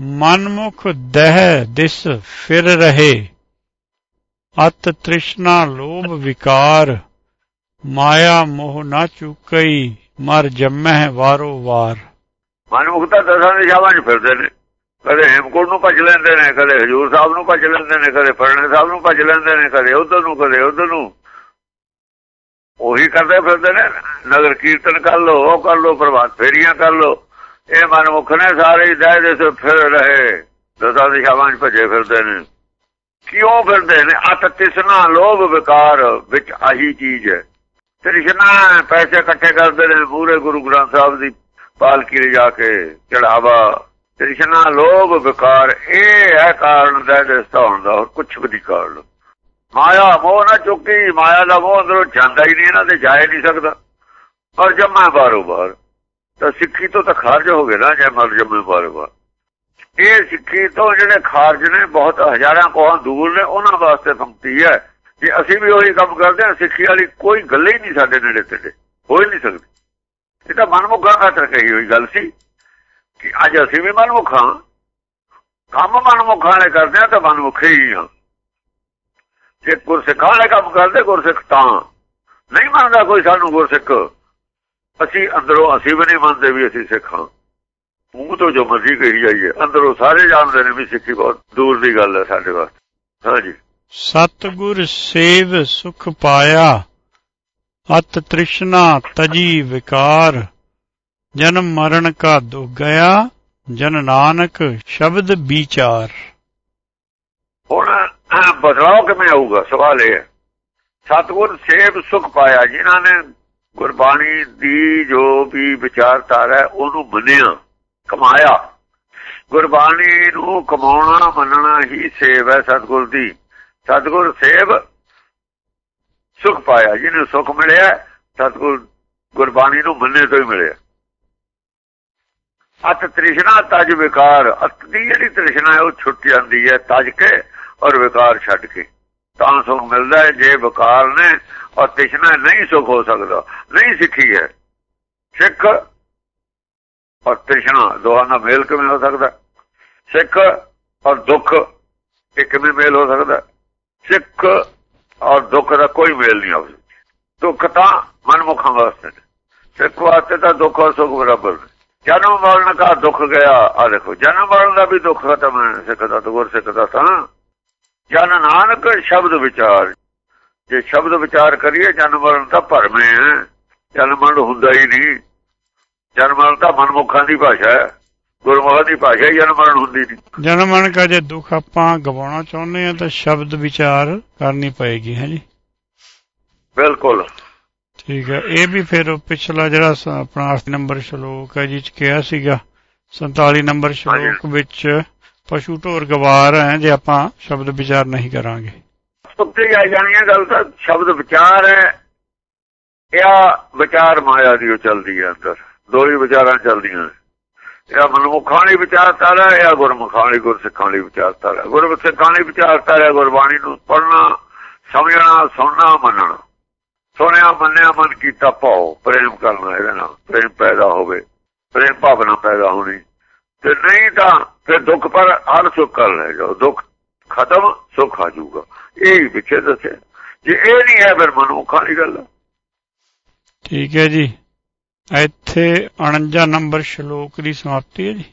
ਮਨਮੁਖ ਦਹਿ ਦਿਸ ਫਿਰ ਰਹੇ। ਅਤ ਤ੍ਰਿਸ਼ਨਾ ਲੋਭ ਵਿਕਾਰ, ਮਾਇਆ ਮੋਹ ਨਾ ਚੁਕਈ, ਮਰ ਜੰਮਹਿ ਵਾਰੋ ਵਾਰ। ਮਨਮੁਖ ਤਾਂ ਦਸਾਂ ਦਿਸ਼ਾਵਾਂ 'ਚ ਫਿਰਦੇ ਨੇ। ਕਦੇ ਹੇਮਕੁੰਟ ਨੂੰ ਭੱਜ ਲੈਂਦੇ ਨੇ, ਕਦੇ ਹਜੂਰ ਸਾਹਿਬ ਨੂੰ ਭੱਜ ਲੈਂਦੇ ਨੇ, ਕਦੇ ਫਰਣੇ ਸਾਹਿਬ ਨੂੰ ਭੱਜ ਲੈਂਦੇ ਨੇ, ਕਦੇ ਉਧਰ ਨੂੰ, ਕਦੇ ਉਧਰ ਨੂੰ। ਉਹੀ ਕਰਦੇ ਫਿਰਦੇ ਨੇ, ਨਗਰ ਕੀਰਤਨ ਕਰ ਲੋ ਉਹ ਕਰ ਲੋ ਪ੍ਰਭਾਤ ਫੇਰੀਆਂ ਕਰ ਲੋ ਇਹ ਮਨਮੁਖ ਨੇ ਸਾਰੇ ਦਹਿ ਦੇ ਸੇ ਫਿਰ ਰਹੇ। ਦਸਾਂ ਦਿਸ਼ਾਵਾਂ 'ਚ ਭੱਜੇ ਫਿਰਦੇ ਨੇ। ਕਿਉਂ ਫਿਰਦੇ ਨੇ? ਅਤ ਤਿਸਨਾ ਲੋਭ ਵਿਕਾਰ ਵਿੱਚ ਆਹੀ ਚੀਜ਼ ਹੈ। ਤ੍ਰਿਸ਼ਨਾ ਪੈਸੇ ਇਕੱਠੇ ਕਰਦੇ ਨੇ ਪੂਰੇ ਗੁਰੂ ਗ੍ਰੰਥ ਸਾਹਿਬ ਦੀ ਪਾਲਕੀ ਲੈ ਜਾ ਕੇ ਚੜਾਵਾ ਤ੍ਰਿਸ਼ਨਾ ਲੋਭ ਵਿਕਾਰ, ਇਹ ਹੈ ਕਾਰਨ ਦਾ ਦਸਤਾਉਣ ਦਾ, ਹੋਰ ਕੁਝ ਵੀ ਨਹੀਂ ਕਾਰਨ। ਮਾਇਆ ਮੋਹ ਨਾ ਚੁੱਕੀ, ਮਾਇਆ ਦਾ ਮੋਹ ਅੰਦਰੋਂ ਜਾਂਦਾ ਹੀ ਨਹੀਂ, ਇਹਨਾਂ ਤੇ ਜਾਇ ਨਹੀਂ ਸਕਦਾ। ਪਰ ਜੰਮਾ ਬਾਰੋ ਬਾਰ ਤਾਂ ਸਿੱਖੀ ਤੋਂ ਤਾਂ ਖਾਰਜ ਹੋ ਗਏ ਨਾ ਜੈ ਮਰ ਜਮੇ ਬਾਰੋ ਇਹ ਸਿੱਖੀ ਤੋਂ ਜਿਹੜੇ ਖਾਰਜ ਨੇ, ਬਹੁਤ ਹਜ਼ਾਰਾਂ ਕੋਹਾਂ ਦੂਰ ਨੇ, ਉਹਨਾਂ ਵਾਸਤੇ ਪੰਕਤੀ ਹੈ ਜੇ ਅਸੀਂ ਵੀ ਉਹੀ ਕੰਮ ਕਰਦੇ ਹਾਂ, ਸਿੱਖੀ ਵਾਲੀ ਕੋਈ ਗੱਲ ਹੀ ਨਹੀਂ ਸਾਡੇ ਨੇੜੇ ਤੇ ਹੋ ਹੀ ਨਹੀਂ ਸਕਦੀ। ਇਹ ਤਾਂ ਮਨਮੁਖਾਂ ਖਾਤਰ ਕਹੀ ਹੋਈ ਗੱਲ ਸੀ ਕਿ ਅੱਜ ਅਸੀਂ ਵੀ ਮਨਮੁਖਾਂ ਕੰਮ ਮਨਮੁਖਾਂ ਨੇ ਕਰਦੇ ਆ ਤਾਂ ਮਨਮੁਖੇ ਹੀ ਆ ਜੇ ਗੁਰਸਿੱਖਾਂ ਵਾਲੇ ਕੰਮ ਕਰਦੇ, ਗੁਰਸਿੱਖ ਤਾਂ। ਨਹੀਂ ਮੰਨਦਾ ਕੋਈ ਸਾਨੂੰ ਗੁਰਸਿੱਖ। ਅਸੀਂ ਅੰਦਰੋਂ ਅਸੀਂ ਵੀ ਨਹੀਂ ਮੰਨਦੇ ਵੀ ਅਸੀਂ ਸਿੱਖਾਂ ਮੂੰਹ ਤੋਂ ਜੋ ਮਰਜ਼ੀ ਕਹੀ ਜਾਈਏ ਅੰਦਰੋਂ ਸਾਰੇ ਜਾਣਦੇ ਨੇ ਵੀ ਸਿੱਖੀ ਬਹੁਤ ਦੂਰ ਦੀ ਗੱਲ ਹੈ ਸਾਡੇ ਵਾਸਤੇ। ਹਾਂਜੀ ਸਤਗੁਰ ਸੇਵ ਸੁਖ ਪਾਇਆ ਅਤ ਤ੍ਰਿਸ਼ਨਾ ਤਜੀ ਵਿਕਾਰ ਜਨਮ ਮਰਨ ਕਾ ਦੁਖ ਗਿਆ ਜਨ ਨਾਨਕ ਸ਼ਬਦ ਵਿਚਾਰ। ਹੁਣ ਬਦਲਾਅ ਕਿਵੇਂ ਆਊਗਾ? ਸਵਾਲ ਇਹ ਹੈ। ਸਤਗੁਰ ਸੇਵ ਸੁਖ ਪਾਇਆ ਜਿਨ੍ਹਾਂ ਨੇ ਗੁਰਬਾਣੀ ਦੀ ਜੋ ਵੀ ਵਿਚਾਰਧਾਰਾ ਹੈ, ਉਹਨੂੰ ਮੰਨਿਆ, ਕਮਾਇਆ। ਗੁਰਬਾਣੀ ਨੂੰ ਕਮਾਉਣਾ, ਮੰਨਣਾ ਹੀ ਸੇਵ ਹੈ ਸਤਗੁਰ ਦੀ। ਸਤਗੁਰ ਸੇਵ ਸੁਖ ਪਾਇਆ, ਜਿਹਨੂੰ ਸੁਖ ਮਿਲਿਆ, ਸਤਗੁਰ ਗੁਰਬਾਣੀ ਨੂੰ ਮੰਨੇ ਤੋਂ ਹੀ ਮਿਲਿਆ। ਅਤ ਤ੍ਰਿਸ਼ਨਾ ਤਜ ਵਿਕਾਰ, ਅਤ ਦੀ ਜਿਹੜੀ ਤ੍ਰਿਸ਼ਨਾ ਹੈ, ਉਹ ਛੁੱਟ ਜਾਂਦੀ ਹੈ ਤਜ ਕੇ ਔਰ ਵਿਕਾਰ ਛੱਡ ਕੇ। ਤਾਂ ਸੁਖ ਮਿਲਦਾ ਹੈ, ਜੇ ਵਿਕਾਰ ਨੇ ਔਰ ਤ੍ਰਿਸ਼ਨਾ ਨਹੀਂ ਸੁਖ ਹੋ ਸਕਦਾ, ਨਹੀਂ ਸਿੱਖੀ ਹੈ। ਸਿੱਖ ਔਰ ਤ੍ਰਿਸ਼ਨਾ ਦੋਹਾਂ ਦਾ ਮੇਲ ਕਿਵੇਂ ਹੋ ਸਕਦਾ? ਸਿੱਖ ਔਰ ਦੁੱਖ, ਇਹ ਕਿਵੇਂ ਮੇਲ ਹੋ ਸਕਦਾ? ਸਿੱਖ ਔਰ ਦੁੱਖ ਦਾ ਕੋਈ ਮੇਲ ਨਹੀਂ ਆਉਂਦਾ ਦੁੱਖ ਤਾਂ ਮਨਮੁਖਾਂ ਵਾਸਤੇ ਸਿੱਖ ਵਾਸਤੇ ਤਾਂ ਦੁੱਖ ਔਰ ਸੁੱਖ ਬਰਾਬਰ ਜਨਮ ਮਰਨ ਦਾ ਦੁੱਖ ਗਿਆ ਆ ਦੇਖੋ, ਜਨਮ ਮਰਨ ਦਾ ਵੀ ਦੁੱਖ ਖਤਮ ਹੈ। ਸਿੱਖ ਦਾ ਗੁਰ ਸਿੱਖ ਦਾ ਤਾਂ। ਜਨ ਨਾਨਕ ਸ਼ਬਦ ਵਿਚਾਰ। ਜੇ ਸ਼ਬਦ ਵਿਚਾਰ ਕਰੀਏ ਜਨਮ ਮਰਨ ਤਾਂ ਭਰਮੇ ਹੈ। ਜਨਮ ਮਰਨ ਹੁੰਦਾ ਹੀ ਨਹੀਂ। ਜਨਮ ਮਰਨ ਤਾਂ ਮਨਮੁਖਾਂ ਦੀ ਭਾਸ਼ਾ ਹੈ। ਗੁਰਮੁਖਾਂ ਦੀ ਭਾਸ਼ਾ ਹੀ ਜਨਮ ਮਰਨ ਹੁੰਦੀ ਨਹੀਂ। ਜਨਮ ਮਰਨ ਕਾ ਜੇ ਦੁੱਖ ਆਪਾਂ ਗਵਾਉਣਾ ਚਾਹੁੰਦੇ ਆ ਤਾਂ ਸ਼ਬਦ ਵਿਚਾਰ ਕਰਨੀ ਪਏਗੀ ਹੈ ਜੀ? ਬਿਲਕੁਲ। ਠੀਕ ਹੈ। ਇਹ ਵੀ ਫਿਰ ਪਿਛਲਾ ਜਿਹੜਾ ਆਪਣਾ 8 ਨੰਬਰ ਸ਼ਲੋਕ ਹੈ ਜੀ ਚ ਕਿਹਾ ਸੀਗਾ 47 ਨੰਬਰ ਸ਼ਲੋਕ ਵਿੱਚ ਪਸ਼ੂ ਢੋਰ ਗਵਾਰ ਹੈ ਜੇ ਆਪਾਂ ਸ਼ਬਦ ਵਿਚਾਰ ਨਹੀਂ ਕਰਾਂਗੇ। ਉੱਤੇ ਆ ਜਾਣੀਆਂ ਗੱਲ ਤਾਂ ਸ਼ਬਦ ਵਿਚਾਰ ਹੈ। ਇਹ ਵਿਚਾਰ ਮਾਇਆ ਦੀ ਉਹ ਚੱਲਦੀ ਹੈ ਅੰਦਰ। ਦੋ ਵਿਚਾਰਾਂ ਚੱਲਦੀਆਂ ਇਹ ਮਨਮੁਖਾਂ ਲਈ ਵਿਚਾਰਧਾਰਾ ਹੈ ਗੁਰਮੁਖਾਂ ਲਈ ਗੁਰਸਿੱਖਾਂ ਲਈ ਵਿਚਾਰਧਾਰਾ। ਗੁਰਸਿੱਖਾਂ ਲਈ ਵਿਚਾਰਧਾਰਾ ਗੁਰਬਾਣੀ ਨੂੰ ਪੜਨਾ ਸਮਝਣਾ, ਸੁਣਨਾ, ਮੰਨਣਾ। ਸੁਣਿਆ, ਮੰਨਿਆ, ਮਨ ਕੀਤਾ ਭਾਉ ਪ੍ਰੇਮ ਕਰਨਾ ਇਹਦੇ ਨਾਲ। ਪ੍ਰੇਮ ਪੈਦਾ ਹੋਵੇ। ਪ੍ਰੇਮ ਭਾਵਨਾ ਪੈਦਾ ਹੋਣੀ। ਤੇ ਨਹੀਂ ਤਾਂ ਫਿਰ ਦੁੱਖ ਪਰ ਹਰ ਸੁੱਖ ਕਰ ਲੈ ਜਾਓ। ਦੁੱਖ ਖਤਮ, ਸੁੱਖ ਆ ਜਾਊਗਾ। ਇਹ ਵਿਚੇ ਦੱਸਿਆ ਜੇ ਇਹ ਨਹੀਂ ਹੈ, ਫਿਰ ਮਨੁੱਖਾਂ ਦੀ ਗੱਲ। ਠੀਕ ਹੈ ਜੀ। ਇੱਥੇ 49 ਨੰਬਰ ਸ਼ਲੋਕ ਦੀ ਸਮਾਪਤੀ ਹੈ ਜੀ।